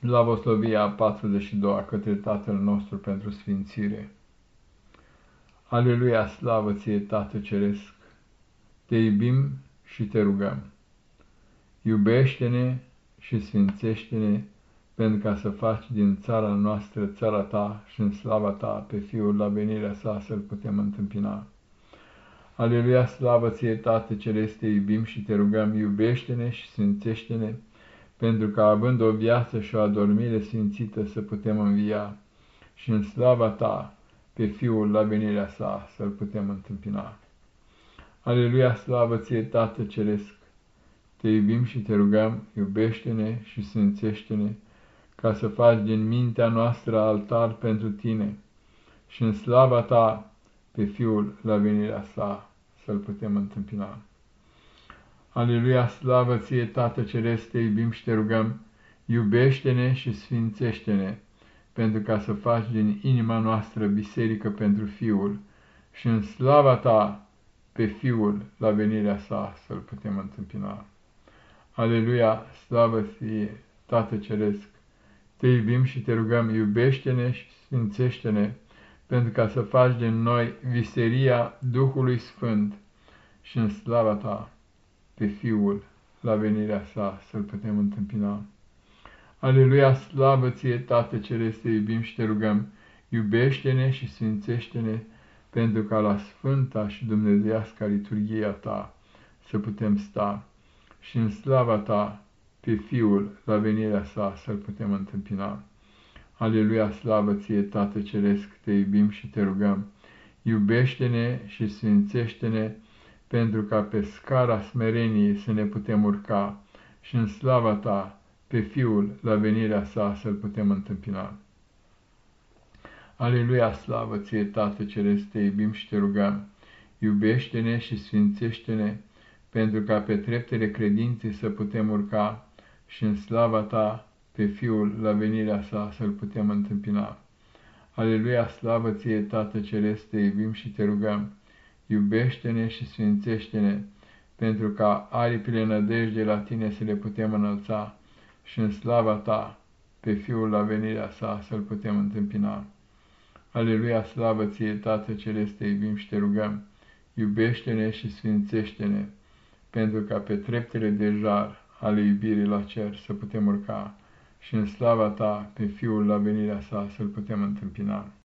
Slavoslovia 42 către Tatăl nostru pentru sfințire. Aleluia, slavă ție, Tată Ceresc! Te iubim și te rugăm. Iubește-ne și sfințește-ne pentru ca să faci din țara noastră țara ta și în slava ta pe Fiul la venirea sa să-L putem întâmpina. Aleluia, slavă ție, Tată Ceresc, te iubim și te rugăm, iubește-ne și sfințește-ne pentru că având o viață și o adormire sfințită să putem învia și în slava ta pe Fiul la venirea sa să-L putem întâmpina. Aleluia, slavă ție, Tată Ceresc! Te iubim și te rugăm, iubește-ne și sfințește-ne, ca să faci din mintea noastră altar pentru tine și în slava ta pe Fiul la venirea sa să-L putem întâmpina. Aleluia, slavă ție, Tată Ceresc, te iubim și te rugăm, iubește-ne și sfințește-ne, pentru ca să faci din inima noastră biserică pentru Fiul și în slava ta pe Fiul la venirea sa să-L putem întâmpina. Aleluia, slavă ție, Tată Ceresc, te iubim și te rugăm, iubește-ne și sfințește-ne, pentru ca să faci din noi viseria Duhului Sfânt și în slava ta pe Fiul la venirea sa să-L putem întâmpina. Aleluia, slavă ție, Tată Ceresc, te iubim și te rugăm, iubește-ne și sfințește-ne, pentru ca la Sfânta și Dumnezeiasca liturghia ta să putem sta și în slava ta pe Fiul la venirea sa să-L putem întâmpina. Aleluia, slavă ție, Tată Ceresc, te iubim și te rugăm, iubește-ne și sfințește-ne, pentru ca pe scara smereniei să ne putem urca și în slava ta pe Fiul la venirea sa să-L putem întâmpina. Aleluia, slavă ție, Tată Ceresc, te iubim și te rugăm, iubește-ne și sfințește-ne, pentru ca pe treptele credinței să putem urca și în slava ta pe Fiul la venirea sa să-L putem întâmpina. Aleluia, slavă ție, Tată Ceresc, te iubim și te rugăm, iubește-ne și sfințește-ne, pentru ca aripile nădejde la tine să le putem înălța și în slava ta, pe Fiul la venirea sa, să-L putem întâmpina. Aleluia, slavă ție, Tată Celeste, te iubim și te rugăm, iubește-ne și sfințește-ne, pentru ca pe treptele de jar ale iubirii la cer să putem urca și în slava ta, pe Fiul la venirea sa, să-L putem întâmpina.